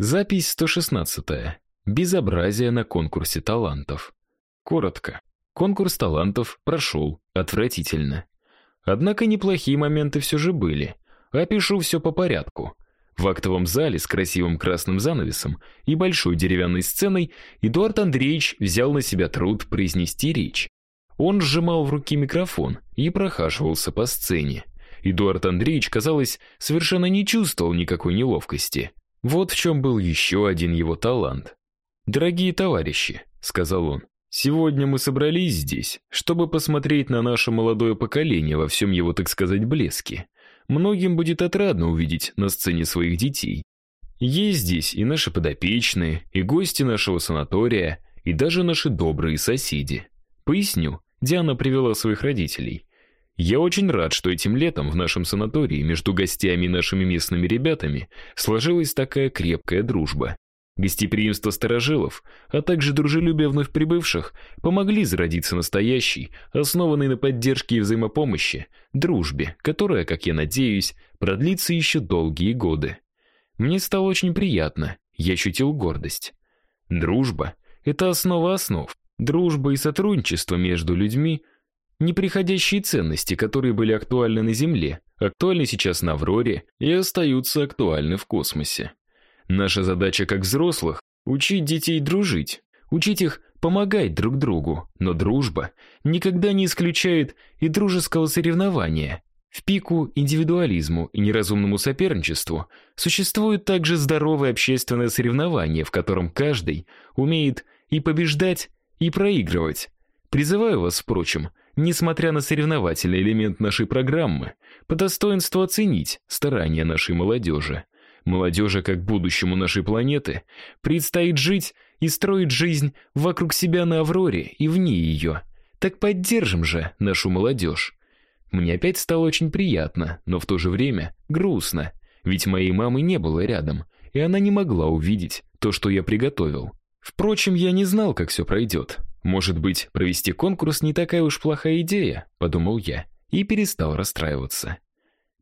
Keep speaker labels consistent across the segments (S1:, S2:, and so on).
S1: Запись 116. Безобразие на конкурсе талантов. Коротко. Конкурс талантов прошел отвратительно. Однако неплохие моменты все же были. Опишу все по порядку. В актовом зале с красивым красным занавесом и большой деревянной сценой Эдуард Андреевич взял на себя труд произнести речь. Он сжимал в руке микрофон и прохаживался по сцене. Эдуард Андреевич, казалось, совершенно не чувствовал никакой неловкости. Вот в чем был еще один его талант. "Дорогие товарищи", сказал он. "Сегодня мы собрались здесь, чтобы посмотреть на наше молодое поколение во всем его, так сказать, блеске. Многим будет отрадно увидеть на сцене своих детей. Есть здесь и наши подопечные, и гости нашего санатория, и даже наши добрые соседи. Поясню. Диана привела своих родителей. Я очень рад, что этим летом в нашем санатории между гостями и нашими местными ребятами сложилась такая крепкая дружба. Гостеприимство старожилов, а также дружелюбие вновь прибывших помогли зародиться настоящей, основанной на поддержке и взаимопомощи, дружбе, которая, как я надеюсь, продлится еще долгие годы. Мне стало очень приятно, я ощутил гордость. Дружба это основа основ. Дружба и сотрудничество между людьми неприходящие ценности, которые были актуальны на Земле, актуальны сейчас на Авроре и остаются актуальны в космосе. Наша задача как взрослых учить детей дружить, учить их помогать друг другу, но дружба никогда не исключает и дружеского соревнования. В пику индивидуализму и неразумному соперничеству существует также здоровое общественное соревнование, в котором каждый умеет и побеждать, и проигрывать. Призываю вас, впрочем, несмотря на соревновательный элемент нашей программы, по достоинству оценить старания нашей молодежи. Молодежи, как будущему нашей планеты, предстоит жить и строить жизнь вокруг себя на Авроре и вне ее. Так поддержим же нашу молодежь. Мне опять стало очень приятно, но в то же время грустно, ведь моей мамы не было рядом, и она не могла увидеть то, что я приготовил. Впрочем, я не знал, как все пройдет. Может быть, провести конкурс не такая уж плохая идея, подумал я и перестал расстраиваться.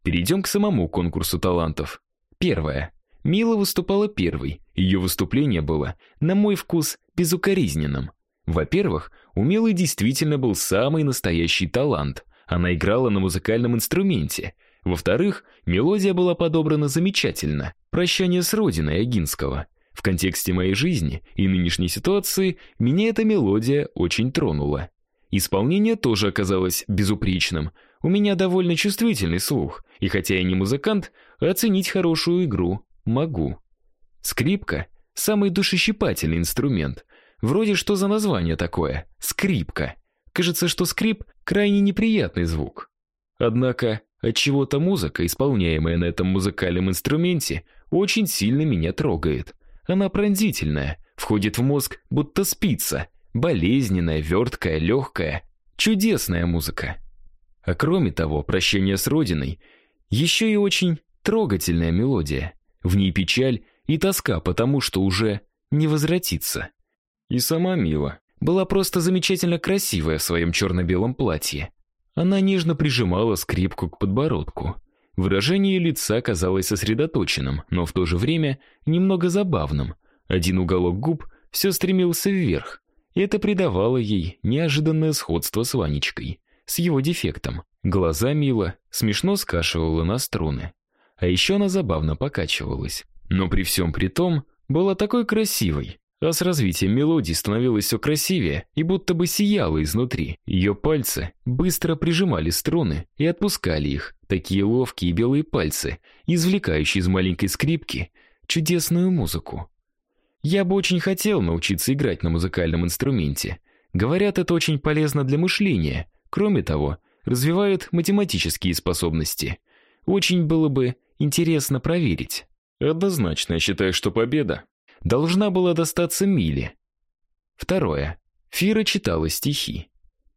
S1: Перейдем к самому конкурсу талантов. Первое. Мила выступала первой. Ее выступление было, на мой вкус, безукоризненным. Во-первых, у Милы действительно был самый настоящий талант. Она играла на музыкальном инструменте. Во-вторых, мелодия была подобрана замечательно. Прощание с родиной Агинского. В контексте моей жизни и нынешней ситуации меня эта мелодия очень тронула. Исполнение тоже оказалось безупречным. У меня довольно чувствительный слух, и хотя я не музыкант, оценить хорошую игру могу. Скрипка самый душещипательный инструмент. Вроде что за название такое? Скрипка. Кажется, что скрип крайне неприятный звук. Однако, от чего-то музыка, исполняемая на этом музыкальном инструменте, очень сильно меня трогает. Она пронзительная, входит в мозг будто спица, болезненная, верткая, легкая, чудесная музыка. А кроме того, прощение с родиной еще и очень трогательная мелодия. В ней печаль и тоска потому, что уже не возвратится. И сама Мила была просто замечательно красивая в своем черно белом платье. Она нежно прижимала скрипку к подбородку. Выражение лица казалось сосредоточенным, но в то же время немного забавным. Один уголок губ все стремился вверх, и это придавало ей неожиданное сходство с Ванечкой, с его дефектом. Глаза Мила смешно скашивала на струны, а еще она забавно покачивалась. Но при всем при том была такой красивой, а с развитием мелодии становилось все красивее и будто бы сияла изнутри. Ее пальцы быстро прижимали струны и отпускали их, такие ловкие белые пальцы, извлекающие из маленькой скрипки чудесную музыку. Я бы очень хотел научиться играть на музыкальном инструменте. Говорят, это очень полезно для мышления. Кроме того, развивает математические способности. Очень было бы интересно проверить. Однозначно, я считаю, что победа должна была достаться Миле. Второе. Фира читала стихи.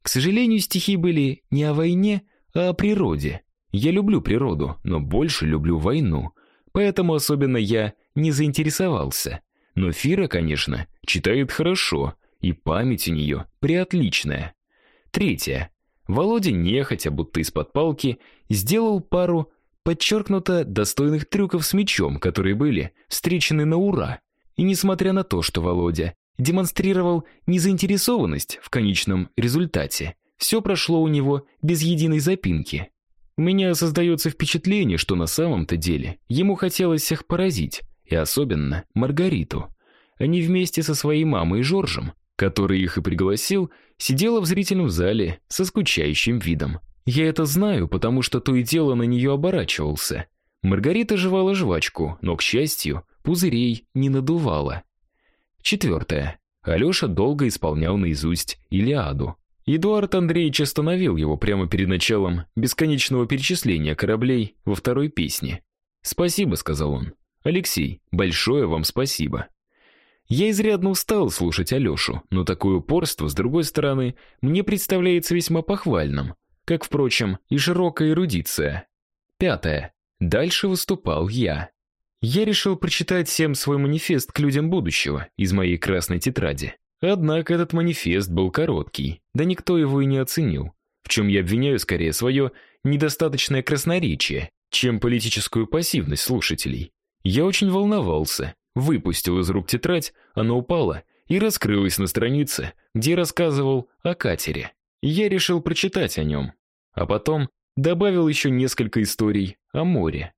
S1: К сожалению, стихи были не о войне, а о природе. Я люблю природу, но больше люблю войну. Поэтому особенно я не заинтересовался. Но Фира, конечно, читает хорошо, и память у нее преотличная. Третье. Володя нехотя, будто из-под палки, сделал пару подчеркнуто достойных трюков с мячом, которые были встречены на ура. И несмотря на то, что Володя демонстрировал незаинтересованность в конечном результате, все прошло у него без единой запинки. У меня создается впечатление, что на самом-то деле ему хотелось всех поразить, и особенно Маргариту. Они вместе со своей мамой и Жоржем, который их и пригласил, сидела в зрительном зале со скучающим видом. Я это знаю, потому что то и дело на нее оборачивался. Маргарита жевала жвачку, но, к счастью, пузырей не надувала. Четвертое. Алёша долго исполнял наизусть Илиаду. Эдуард Андреевич остановил его прямо перед началом бесконечного перечисления кораблей во второй песне. "Спасибо", сказал он. "Алексей, большое вам спасибо". Я изрядно устал слушать Алёшу, но такое упорство, с другой стороны, мне представляется весьма похвальным, как, впрочем, и широкая эрудиция. Пятое. Дальше выступал я. Я решил прочитать всем свой манифест к людям будущего из моей красной тетради. Однако этот манифест был короткий, да никто его и не оценил, в чем я обвиняю скорее свое недостаточное красноречие, чем политическую пассивность слушателей. Я очень волновался, выпустил из рук тетрадь, она упала и раскрылась на странице, где рассказывал о катере. Я решил прочитать о нем, а потом добавил еще несколько историй о море.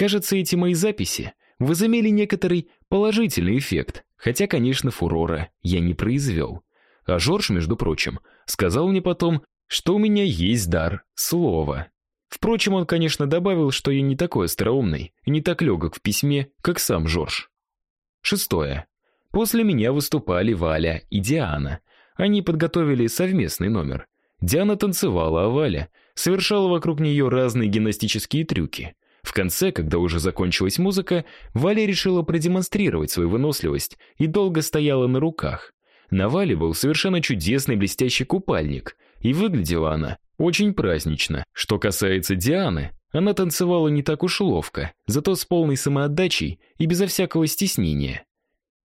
S1: Кажется, эти мои записи возымели некоторый положительный эффект, хотя, конечно, фурора я не произвел. А Жорж, между прочим, сказал мне потом, что у меня есть дар слова. Впрочем, он, конечно, добавил, что я не такой остроумный и не так легок в письме, как сам Жорж. Шестое. После меня выступали Валя и Диана. Они подготовили совместный номер. Диана танцевала, а Валя совершала вокруг нее разные гимнастические трюки. В конце, когда уже закончилась музыка, Валя решила продемонстрировать свою выносливость и долго стояла на руках. На Вале был совершенно чудесный блестящий купальник, и выглядела она очень празднично. Что касается Дианы, она танцевала не так уж ловко, зато с полной самоотдачей и безо всякого стеснения.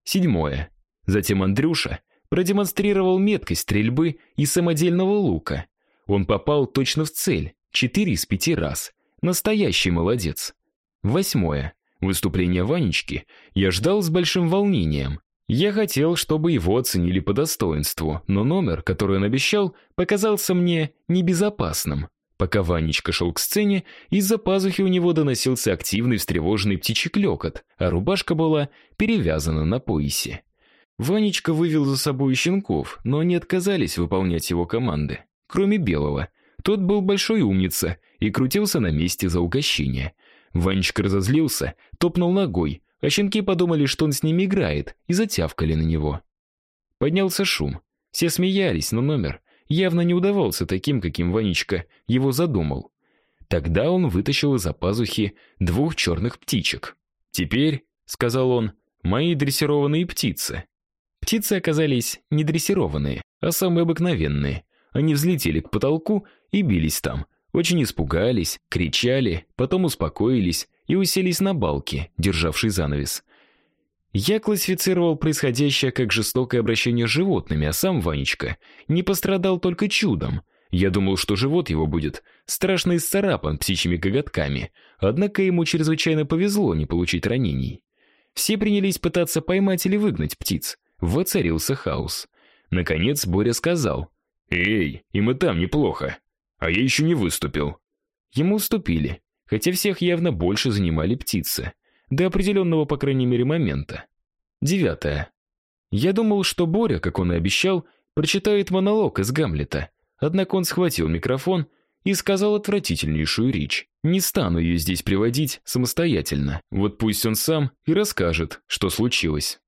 S1: Седьмое. Затем Андрюша продемонстрировал меткость стрельбы и самодельного лука. Он попал точно в цель, четыре из пяти раз. Настоящий молодец. Восьмое. Выступление Ванечки я ждал с большим волнением. Я хотел, чтобы его оценили по достоинству, но номер, который он обещал, показался мне небезопасным. Пока Ванечка шел к сцене, из-за пазухи у него доносился активный встревоженный птичий клёкот, а рубашка была перевязана на поясе. Ванечка вывел за собой щенков, но они отказались выполнять его команды, кроме белого. Тот был большой умница и крутился на месте за угощение. Ванечка разозлился, топнул ногой, а щенки подумали, что он с ними играет, и затявкали на него. Поднялся шум. Все смеялись, но номер явно не удавался таким, каким Ванечка его задумал. Тогда он вытащил из-за пазухи двух черных птичек. "Теперь", сказал он, "мои дрессированные птицы". Птицы оказались не дрессированные, а самые обыкновенные. Они взлетели к потолку и бились там. Очень испугались, кричали, потом успокоились и уселись на балке, державшей занавес. Я классифицировал происходящее как жестокое обращение с животными, а сам Ванечка не пострадал только чудом. Я думал, что живот его будет страшно исцарапан птичьими коготками, однако ему чрезвычайно повезло не получить ранений. Все принялись пытаться поймать или выгнать птиц. Воцарился хаос. Наконец Боря сказал: "Эй, им и там неплохо, а я еще не выступил". Ему уступили, хотя всех явно больше занимали птицы. До определенного, по крайней мере, момента. Девятое. Я думал, что Боря, как он и обещал, прочитает монолог из Гамлета. Однако он схватил микрофон и сказал отвратительнейшую речь. Не стану ее здесь приводить самостоятельно. Вот пусть он сам и расскажет, что случилось.